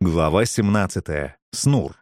Глава 17. Снур.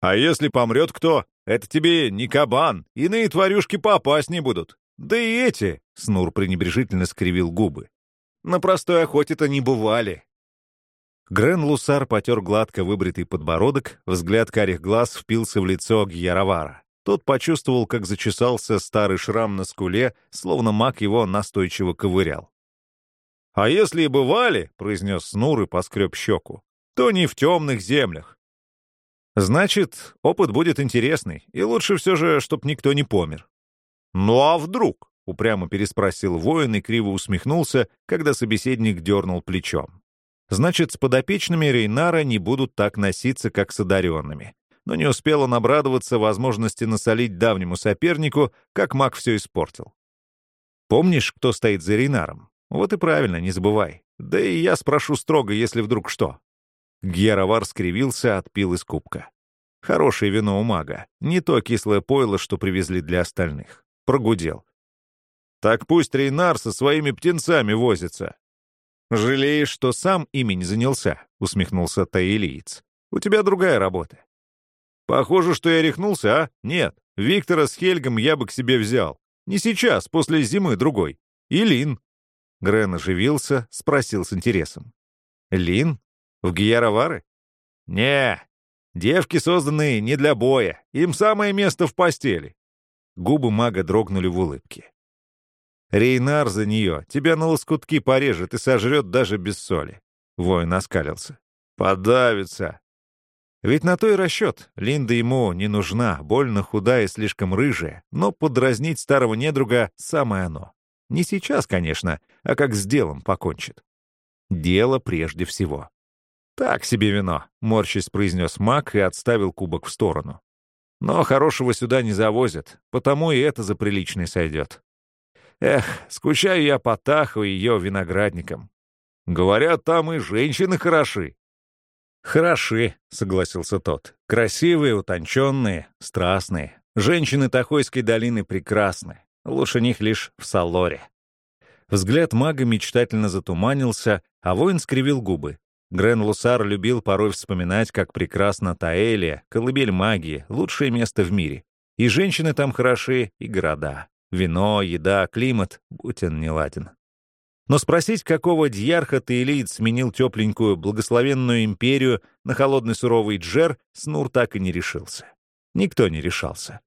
«А если помрет кто? Это тебе не кабан, иные тварюшки поопаснее будут. Да и эти!» — Снур пренебрежительно скривил губы. «На простой охоте-то не бывали». Грен Лусар потер гладко выбритый подбородок, взгляд карих глаз впился в лицо Гьяровара. Тот почувствовал, как зачесался старый шрам на скуле, словно маг его настойчиво ковырял. «А если и бывали, — произнес Снур и поскреб щеку, — то не в темных землях. Значит, опыт будет интересный, и лучше все же, чтоб никто не помер». «Ну а вдруг?» — упрямо переспросил воин и криво усмехнулся, когда собеседник дернул плечом. «Значит, с подопечными Рейнара не будут так носиться, как с одаренными». Но не успел он обрадоваться возможности насолить давнему сопернику, как маг все испортил. «Помнишь, кто стоит за Рейнаром?» Вот и правильно, не забывай. Да и я спрошу строго, если вдруг что. Гьяровар скривился, отпил из кубка. Хорошее вино у мага. Не то кислое пойло, что привезли для остальных. Прогудел. Так пусть Рейнар со своими птенцами возится. «Жалеешь, что сам ими не занялся?» — усмехнулся Таилиец. «У тебя другая работа». «Похоже, что я рехнулся, а? Нет. Виктора с Хельгом я бы к себе взял. Не сейчас, после зимы другой. И Лин. Грен оживился, спросил с интересом. «Лин? В Гьяровары?» «Не, девки созданные не для боя. Им самое место в постели». Губы мага дрогнули в улыбке. «Рейнар за нее. Тебя на лоскутки порежет и сожрет даже без соли». Воин оскалился. «Подавится». Ведь на то и расчет. Линда ему не нужна, больно худая и слишком рыжая, но подразнить старого недруга — самое оно. Не сейчас, конечно, а как с делом покончит. Дело прежде всего. «Так себе вино», — морщись произнес маг и отставил кубок в сторону. «Но хорошего сюда не завозят, потому и это за приличный сойдет. Эх, скучаю я по Таху и ее виноградникам. Говорят, там и женщины хороши». «Хороши», — согласился тот. «Красивые, утонченные, страстные. Женщины Тахойской долины прекрасны. Лучше них лишь в Салоре. Взгляд мага мечтательно затуманился, а воин скривил губы. Грен Лусар любил порой вспоминать, как прекрасна Таэлия, колыбель магии, лучшее место в мире. И женщины там хороши, и города. Вино, еда, климат, будь он неладен. Но спросить, какого дьярха Таэлиид сменил тепленькую, благословенную империю на холодный суровый джер, Снур так и не решился. Никто не решался.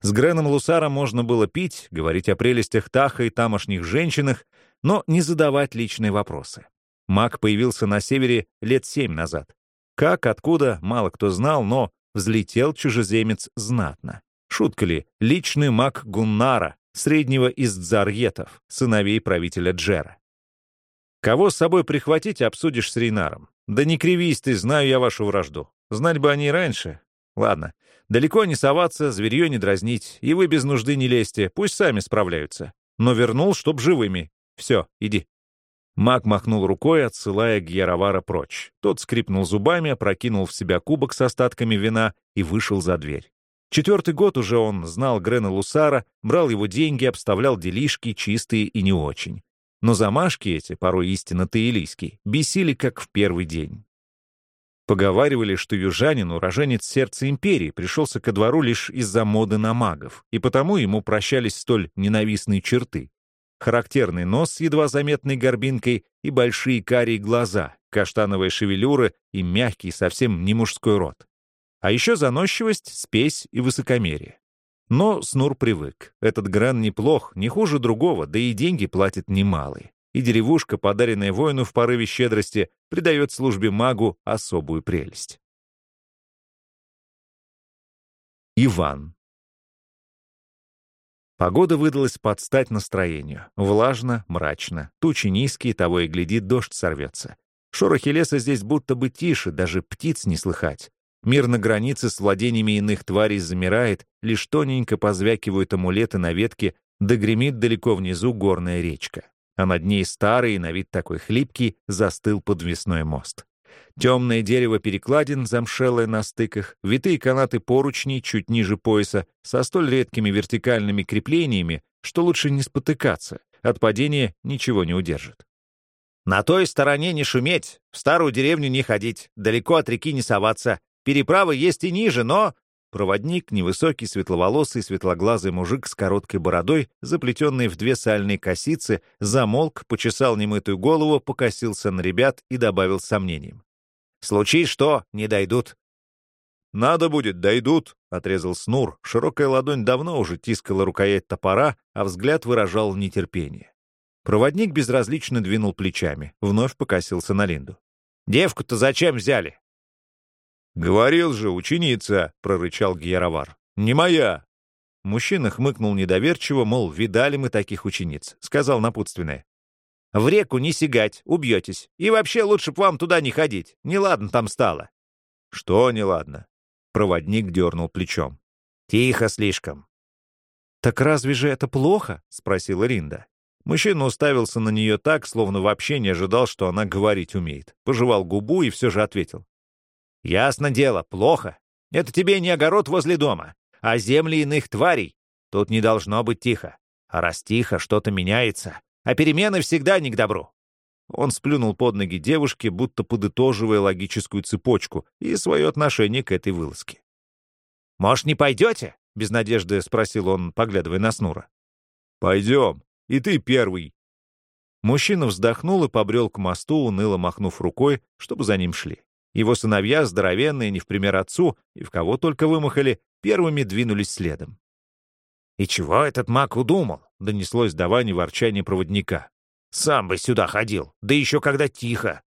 С Греном Лусаром можно было пить, говорить о прелестях Таха и тамошних женщинах, но не задавать личные вопросы. Маг появился на севере лет семь назад. Как, откуда, мало кто знал, но взлетел чужеземец знатно. Шутка ли, личный маг Гуннара, среднего из дзарьетов, сыновей правителя Джера. Кого с собой прихватить, обсудишь с Рейнаром. Да не кривись ты, знаю я вашу вражду. Знать бы они раньше. Ладно, Далеко не соваться, зверье не дразнить, и вы без нужды не лезьте, пусть сами справляются. Но вернул, чтоб живыми. Все, иди». Маг махнул рукой, отсылая Гьяровара прочь. Тот скрипнул зубами, опрокинул в себя кубок с остатками вина и вышел за дверь. Четвертый год уже он знал Грена Лусара, брал его деньги, обставлял делишки, чистые и не очень. Но замашки эти, порой истинно таилийские, бесили, как в первый день. Поговаривали, что южанин, уроженец сердца империи, пришелся ко двору лишь из-за моды на магов, и потому ему прощались столь ненавистные черты. Характерный нос с едва заметной горбинкой и большие карие глаза, каштановая шевелюра и мягкий, совсем не мужской рот. А еще заносчивость, спесь и высокомерие. Но Снур привык. Этот гран неплох, не хуже другого, да и деньги платит немалые и деревушка, подаренная воину в порыве щедрости, придает службе магу особую прелесть. Иван. Погода выдалась под стать настроению. Влажно, мрачно. Тучи низкие, того и глядит, дождь сорвется. Шорохи леса здесь будто бы тише, даже птиц не слыхать. Мир на границе с владениями иных тварей замирает, лишь тоненько позвякивают амулеты на ветке, да гремит далеко внизу горная речка а над ней старый, на вид такой хлипкий, застыл подвесной мост. Темное дерево перекладин, замшелое на стыках, витые канаты поручней чуть ниже пояса, со столь редкими вертикальными креплениями, что лучше не спотыкаться, от падения ничего не удержит. «На той стороне не шуметь, в старую деревню не ходить, далеко от реки не соваться. Переправы есть и ниже, но...» Проводник, невысокий, светловолосый, светлоглазый мужик с короткой бородой, заплетенный в две сальные косицы, замолк, почесал немытую голову, покосился на ребят и добавил сомнением. «Случай что, не дойдут». «Надо будет, дойдут», — отрезал Снур. Широкая ладонь давно уже тискала рукоять топора, а взгляд выражал нетерпение. Проводник безразлично двинул плечами, вновь покосился на Линду. «Девку-то зачем взяли?» «Говорил же, ученица!» — прорычал Гьяровар. «Не моя!» Мужчина хмыкнул недоверчиво, мол, видали мы таких учениц. Сказал напутственное. «В реку не сигать, убьетесь. И вообще лучше б вам туда не ходить. Неладно там стало». «Что неладно?» Проводник дернул плечом. «Тихо слишком». «Так разве же это плохо?» — спросила Ринда. Мужчина уставился на нее так, словно вообще не ожидал, что она говорить умеет. Пожевал губу и все же ответил. «Ясно дело, плохо. Это тебе не огород возле дома, а земли иных тварей. Тут не должно быть тихо. А раз тихо, что-то меняется. А перемены всегда не к добру». Он сплюнул под ноги девушки, будто подытоживая логическую цепочку и свое отношение к этой вылазке. «Может, не пойдете?» — без надежды спросил он, поглядывая на Снура. «Пойдем. И ты первый». Мужчина вздохнул и побрел к мосту, уныло махнув рукой, чтобы за ним шли. Его сыновья, здоровенные, не в пример отцу, и в кого только вымахали, первыми двинулись следом. «И чего этот маг удумал?» — донеслось до Вани ворчание проводника. «Сам бы сюда ходил, да еще когда тихо».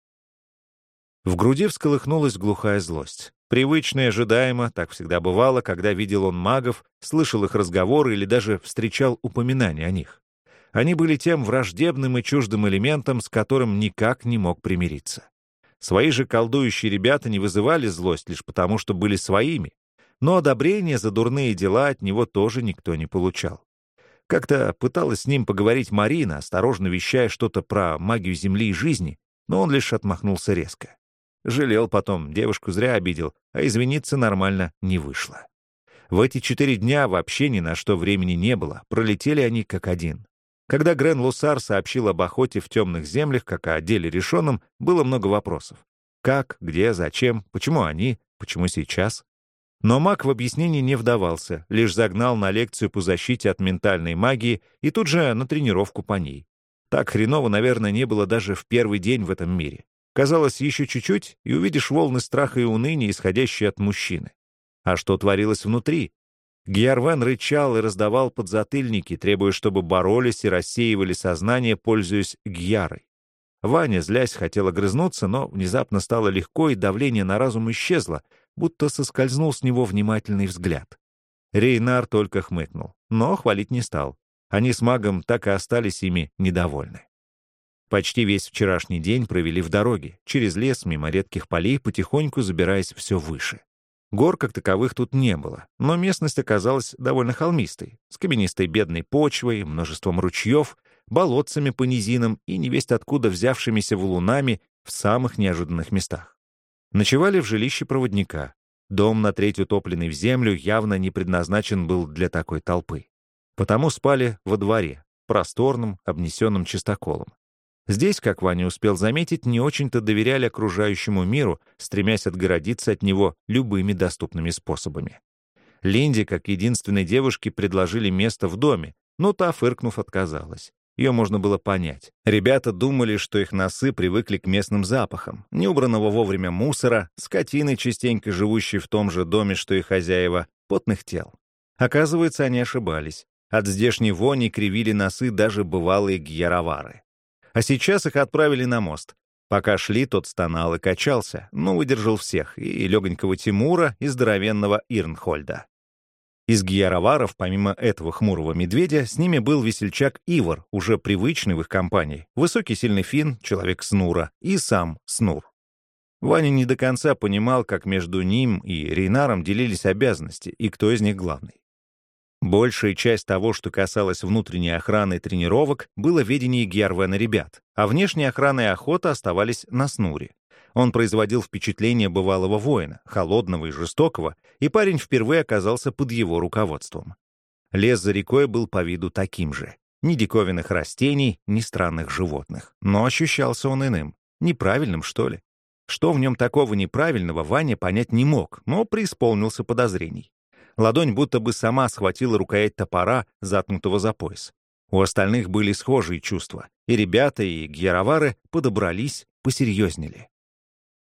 В груди всколыхнулась глухая злость. Привычно и ожидаемо, так всегда бывало, когда видел он магов, слышал их разговоры или даже встречал упоминания о них. Они были тем враждебным и чуждым элементом, с которым никак не мог примириться. Свои же колдующие ребята не вызывали злость лишь потому, что были своими, но одобрения за дурные дела от него тоже никто не получал. Как-то пыталась с ним поговорить Марина, осторожно вещая что-то про магию земли и жизни, но он лишь отмахнулся резко. Жалел потом, девушку зря обидел, а извиниться нормально не вышло. В эти четыре дня вообще ни на что времени не было, пролетели они как один. Когда Грен Лусар сообщил об охоте в темных землях, как о деле решенном, было много вопросов. Как, где, зачем, почему они, почему сейчас? Но маг в объяснении не вдавался, лишь загнал на лекцию по защите от ментальной магии и тут же на тренировку по ней. Так хреново, наверное, не было даже в первый день в этом мире. Казалось, еще чуть-чуть, и увидишь волны страха и уныния, исходящие от мужчины. А что творилось внутри? Гьярвен рычал и раздавал подзатыльники, требуя, чтобы боролись и рассеивали сознание, пользуясь гьярой. Ваня, злясь, хотел огрызнуться, но внезапно стало легко, и давление на разум исчезло, будто соскользнул с него внимательный взгляд. Рейнар только хмыкнул, но хвалить не стал. Они с магом так и остались ими недовольны. Почти весь вчерашний день провели в дороге, через лес, мимо редких полей, потихоньку забираясь все выше. Гор как таковых тут не было, но местность оказалась довольно холмистой, с каменистой бедной почвой, множеством ручьев, болотцами по низинам и невесть откуда взявшимися валунами в самых неожиданных местах. Ночевали в жилище проводника. Дом на треть утопленный в землю явно не предназначен был для такой толпы. Потому спали во дворе, просторном, обнесенном чистоколом. Здесь, как Ваня успел заметить, не очень-то доверяли окружающему миру, стремясь отгородиться от него любыми доступными способами. Линде, как единственной девушке, предложили место в доме, но та, фыркнув, отказалась. Ее можно было понять. Ребята думали, что их носы привыкли к местным запахам, неубранного вовремя мусора, скотины, частенько живущей в том же доме, что и хозяева, потных тел. Оказывается, они ошибались. От здешней вони кривили носы даже бывалые гьяровары. А сейчас их отправили на мост. Пока шли, тот стонал и качался, но выдержал всех, и легонького Тимура, и здоровенного Ирнхольда. Из гьяроваров, помимо этого хмурого медведя, с ними был весельчак Ивар, уже привычный в их компании, высокий сильный фин, человек Снура, и сам Снур. Ваня не до конца понимал, как между ним и Рейнаром делились обязанности, и кто из них главный. Большая часть того, что касалось внутренней охраны и тренировок, было в ведении Гервена ребят, а внешняя охрана и охота оставались на Снуре. Он производил впечатление бывалого воина, холодного и жестокого, и парень впервые оказался под его руководством. Лес за рекой был по виду таким же. Ни диковинных растений, ни странных животных. Но ощущался он иным. Неправильным, что ли? Что в нем такого неправильного, Ваня понять не мог, но преисполнился подозрений. Ладонь будто бы сама схватила рукоять топора, заткнутого за пояс. У остальных были схожие чувства, и ребята, и гьяровары подобрались, посерьезнели.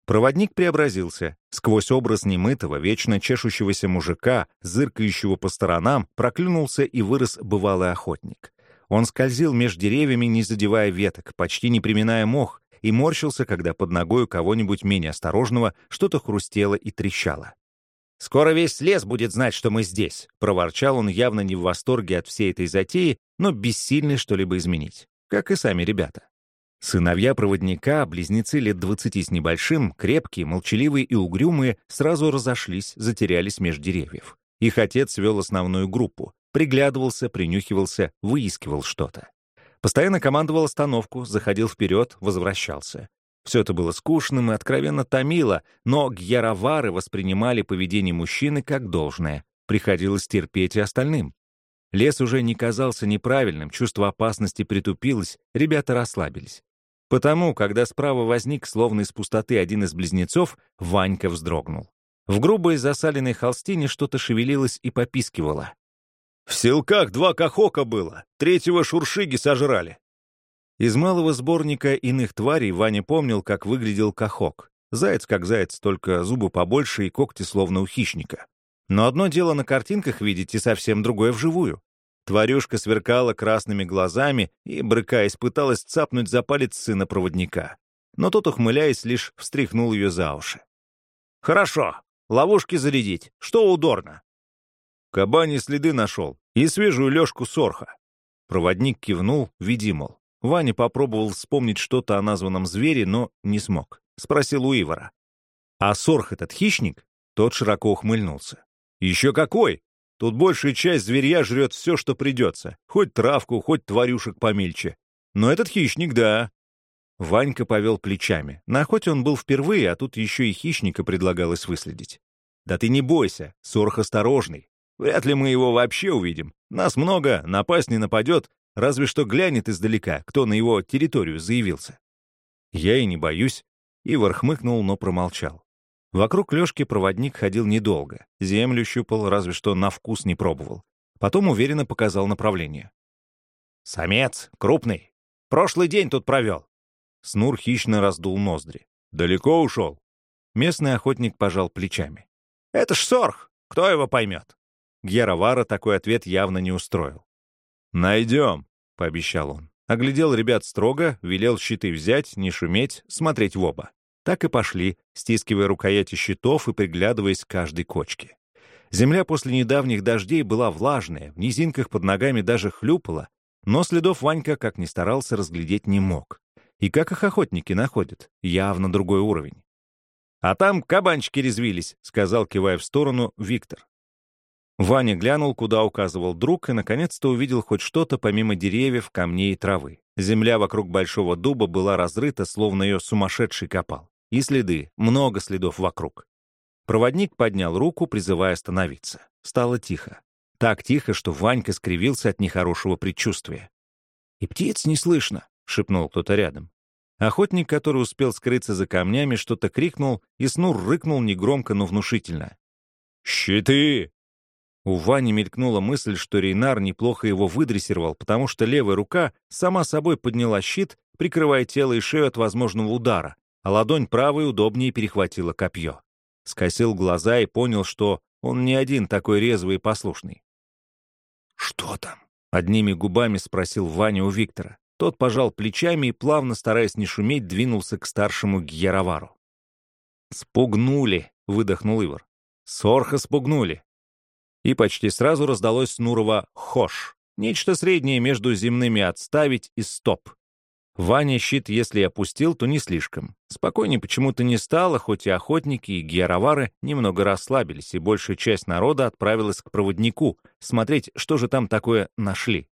Проводник преобразился. Сквозь образ немытого, вечно чешущегося мужика, зыркающего по сторонам, проклюнулся и вырос бывалый охотник. Он скользил между деревьями, не задевая веток, почти не приминая мох, и морщился, когда под ногой у кого-нибудь менее осторожного что-то хрустело и трещало. «Скоро весь лес будет знать, что мы здесь», — проворчал он явно не в восторге от всей этой затеи, но бессильный что-либо изменить, как и сами ребята. Сыновья проводника, близнецы лет двадцати с небольшим, крепкие, молчаливые и угрюмые, сразу разошлись, затерялись меж деревьев. Их отец вел основную группу, приглядывался, принюхивался, выискивал что-то. Постоянно командовал остановку, заходил вперед, возвращался. Все это было скучным и откровенно томило, но гьяровары воспринимали поведение мужчины как должное. Приходилось терпеть и остальным. Лес уже не казался неправильным, чувство опасности притупилось, ребята расслабились. Потому, когда справа возник, словно из пустоты, один из близнецов, Ванька вздрогнул. В грубой засаленной холстине что-то шевелилось и попискивало. В селках два кахока было, третьего шуршиги сожрали. Из малого сборника иных тварей Ваня помнил, как выглядел кахок. Заяц как заяц, только зубы побольше и когти словно у хищника. Но одно дело на картинках видеть и совсем другое вживую. Тварюшка сверкала красными глазами и, брыкаясь, пыталась цапнуть за палец сына проводника. Но тот, ухмыляясь, лишь встряхнул ее за уши. «Хорошо, ловушки зарядить. Что удорно?» Кабани следы нашел и свежую лёжку сорха. Проводник кивнул, веди, мол. Ваня попробовал вспомнить что-то о названном звере, но не смог. Спросил у Ивара. «А сорх этот хищник?» Тот широко ухмыльнулся. «Еще какой! Тут большая часть зверья жрет все, что придется. Хоть травку, хоть тварюшек помельче. Но этот хищник, да». Ванька повел плечами. На охоте он был впервые, а тут еще и хищника предлагалось выследить. «Да ты не бойся, сорх осторожный. Вряд ли мы его вообще увидим. Нас много, напасть не нападет, разве что глянет издалека, кто на его территорию заявился. Я и не боюсь. Ивар хмыкнул, но промолчал. Вокруг Лёшки проводник ходил недолго, землю щупал, разве что на вкус не пробовал. Потом уверенно показал направление. «Самец, крупный. Прошлый день тут провел». Снур хищно раздул ноздри. «Далеко ушел?» Местный охотник пожал плечами. «Это ж сорх, кто его поймет?» Гьяровара такой ответ явно не устроил. «Найдем», — пообещал он. Оглядел ребят строго, велел щиты взять, не шуметь, смотреть в оба. Так и пошли, стискивая рукояти щитов и приглядываясь к каждой кочке. Земля после недавних дождей была влажная, в низинках под ногами даже хлюпала, но следов Ванька, как ни старался, разглядеть не мог. И как их охотники находят? Явно другой уровень. «А там кабанчики резвились», — сказал, кивая в сторону, Виктор. Ваня глянул, куда указывал друг, и наконец-то увидел хоть что-то помимо деревьев, камней и травы. Земля вокруг большого дуба была разрыта, словно ее сумасшедший копал. И следы, много следов вокруг. Проводник поднял руку, призывая остановиться. Стало тихо. Так тихо, что Ванька скривился от нехорошего предчувствия. «И птиц не слышно», — шепнул кто-то рядом. Охотник, который успел скрыться за камнями, что-то крикнул, и Снур рыкнул негромко, но внушительно. «Щиты!» У Вани мелькнула мысль, что Рейнар неплохо его выдрессировал, потому что левая рука сама собой подняла щит, прикрывая тело и шею от возможного удара, а ладонь правой удобнее перехватила копье. Скосил глаза и понял, что он не один такой резвый и послушный. «Что там?» — одними губами спросил Ваня у Виктора. Тот пожал плечами и, плавно стараясь не шуметь, двинулся к старшему Гьяровару. «Спугнули!» — выдохнул Ивар. «Сорха спугнули!» И почти сразу раздалось Снурова «хош», нечто среднее между земными «отставить» и «стоп». Ваня щит, если опустил, то не слишком. Спокойнее почему-то не стало, хоть и охотники, и георовары немного расслабились, и большая часть народа отправилась к проводнику, смотреть, что же там такое нашли.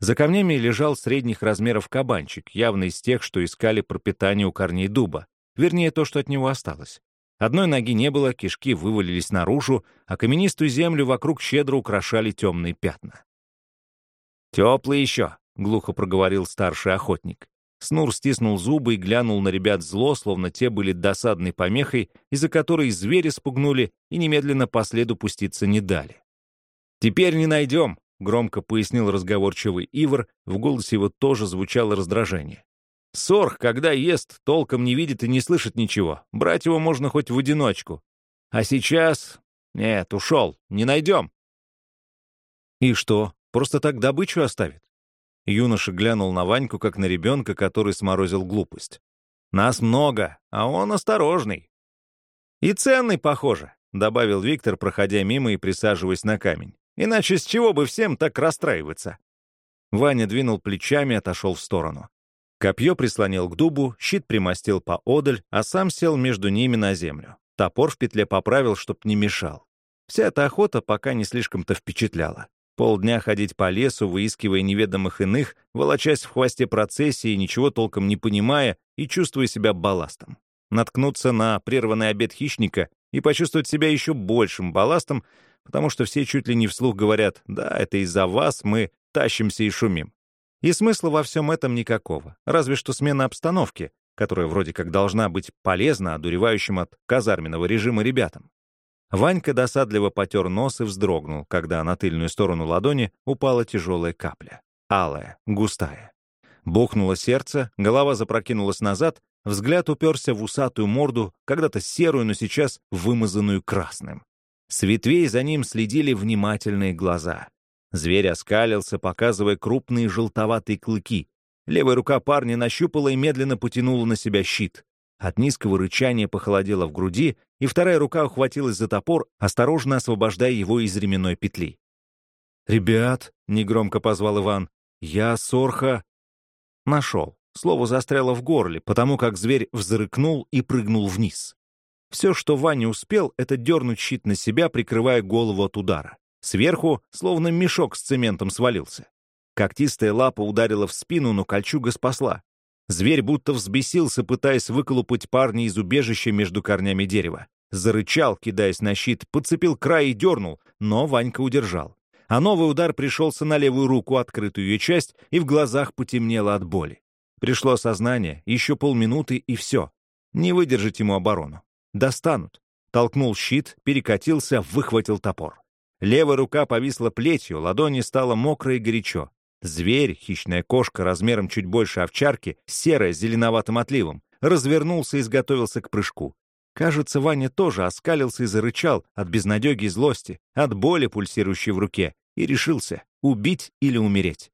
За камнями лежал средних размеров кабанчик, явно из тех, что искали пропитание у корней дуба. Вернее, то, что от него осталось. Одной ноги не было, кишки вывалились наружу, а каменистую землю вокруг щедро украшали темные пятна. «Теплый еще», — глухо проговорил старший охотник. Снур стиснул зубы и глянул на ребят зло, словно те были досадной помехой, из-за которой звери спугнули и немедленно по следу пуститься не дали. «Теперь не найдем», — громко пояснил разговорчивый Ивар, в голосе его тоже звучало раздражение. «Сорх, когда ест, толком не видит и не слышит ничего. Брать его можно хоть в одиночку. А сейчас... Нет, ушел, не найдем». «И что, просто так добычу оставит?» Юноша глянул на Ваньку, как на ребенка, который сморозил глупость. «Нас много, а он осторожный». «И ценный, похоже», — добавил Виктор, проходя мимо и присаживаясь на камень. «Иначе с чего бы всем так расстраиваться?» Ваня двинул плечами, отошел в сторону. Копье прислонил к дубу, щит примостил поодаль, а сам сел между ними на землю. Топор в петле поправил, чтоб не мешал. Вся эта охота пока не слишком-то впечатляла. Полдня ходить по лесу, выискивая неведомых иных, волочась в хвосте процессии, ничего толком не понимая и чувствуя себя балластом. Наткнуться на прерванный обед хищника и почувствовать себя еще большим балластом, потому что все чуть ли не вслух говорят «да, это из-за вас мы тащимся и шумим». И смысла во всем этом никакого, разве что смена обстановки, которая вроде как должна быть полезна одуревающим от казарменного режима ребятам. Ванька досадливо потер нос и вздрогнул, когда на тыльную сторону ладони упала тяжелая капля. Алая, густая. Бухнуло сердце, голова запрокинулась назад, взгляд уперся в усатую морду, когда-то серую, но сейчас вымазанную красным. С ветвей за ним следили внимательные глаза. Зверь оскалился, показывая крупные желтоватые клыки. Левая рука парня нащупала и медленно потянула на себя щит. От низкого рычания похолодело в груди, и вторая рука ухватилась за топор, осторожно освобождая его из ременной петли. «Ребят», — негромко позвал Иван, — «я Сорха...» Нашел. Слово застряло в горле, потому как зверь взрыкнул и прыгнул вниз. Все, что Ваня успел, это дернуть щит на себя, прикрывая голову от удара. Сверху, словно мешок с цементом, свалился. Когтистая лапа ударила в спину, но кольчуга спасла. Зверь будто взбесился, пытаясь выколупать парня из убежища между корнями дерева. Зарычал, кидаясь на щит, подцепил край и дернул, но Ванька удержал. А новый удар пришелся на левую руку, открытую ее часть, и в глазах потемнело от боли. Пришло сознание, еще полминуты и все. Не выдержать ему оборону. Достанут. Толкнул щит, перекатился, выхватил топор. Левая рука повисла плетью, ладони стало мокро и горячо. Зверь, хищная кошка размером чуть больше овчарки, серая с зеленоватым отливом, развернулся и изготовился к прыжку. Кажется, Ваня тоже оскалился и зарычал от безнадеги и злости, от боли, пульсирующей в руке, и решился — убить или умереть.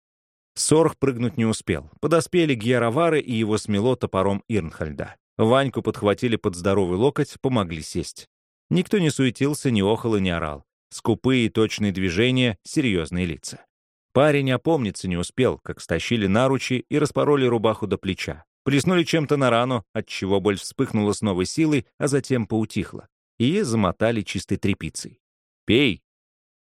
Сорх прыгнуть не успел. Подоспели Гьяровары, и его смело топором Ирнхальда. Ваньку подхватили под здоровый локоть, помогли сесть. Никто не суетился, не охал и не орал. Скупые точные движения, серьезные лица. Парень опомниться не успел, как стащили наручи и распороли рубаху до плеча. Плеснули чем-то на рану, отчего боль вспыхнула с новой силой, а затем поутихла. И замотали чистой тряпицей. «Пей!»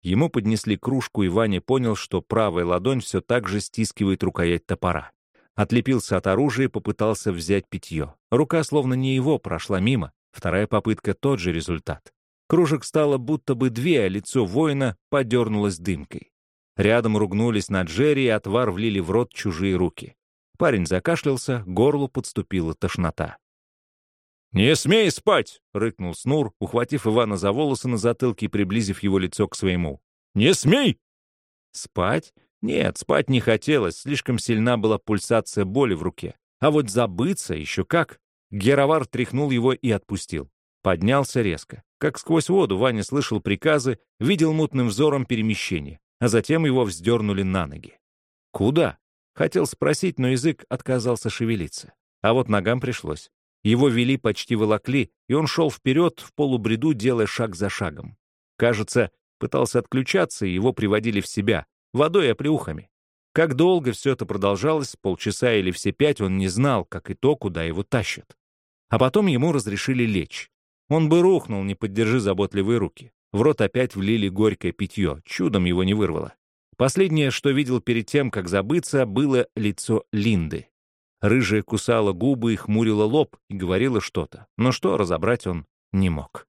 Ему поднесли кружку, и Ваня понял, что правая ладонь все так же стискивает рукоять топора. Отлепился от оружия и попытался взять питье. Рука словно не его, прошла мимо. Вторая попытка — тот же результат. Кружек стало будто бы две, а лицо воина подернулось дымкой. Рядом ругнулись на Джерри и отвар влили в рот чужие руки. Парень закашлялся, горлу подступила тошнота. «Не смей спать!» — рыкнул Снур, ухватив Ивана за волосы на затылке и приблизив его лицо к своему. «Не смей!» Спать? Нет, спать не хотелось, слишком сильна была пульсация боли в руке. А вот забыться еще как. Геровар тряхнул его и отпустил. Поднялся резко. Как сквозь воду Ваня слышал приказы, видел мутным взором перемещение а затем его вздернули на ноги. Куда? Хотел спросить, но язык отказался шевелиться. А вот ногам пришлось. Его вели, почти волокли, и он шел вперед в полубреду, делая шаг за шагом. Кажется, пытался отключаться, и его приводили в себя, водой и оплеухами. Как долго все это продолжалось, полчаса или все пять, он не знал, как и то, куда его тащат. А потом ему разрешили лечь. Он бы рухнул, не поддержи заботливые руки. В рот опять влили горькое питье, чудом его не вырвало. Последнее, что видел перед тем, как забыться, было лицо Линды. Рыжая кусала губы и хмурила лоб и говорила что-то, но что разобрать он не мог.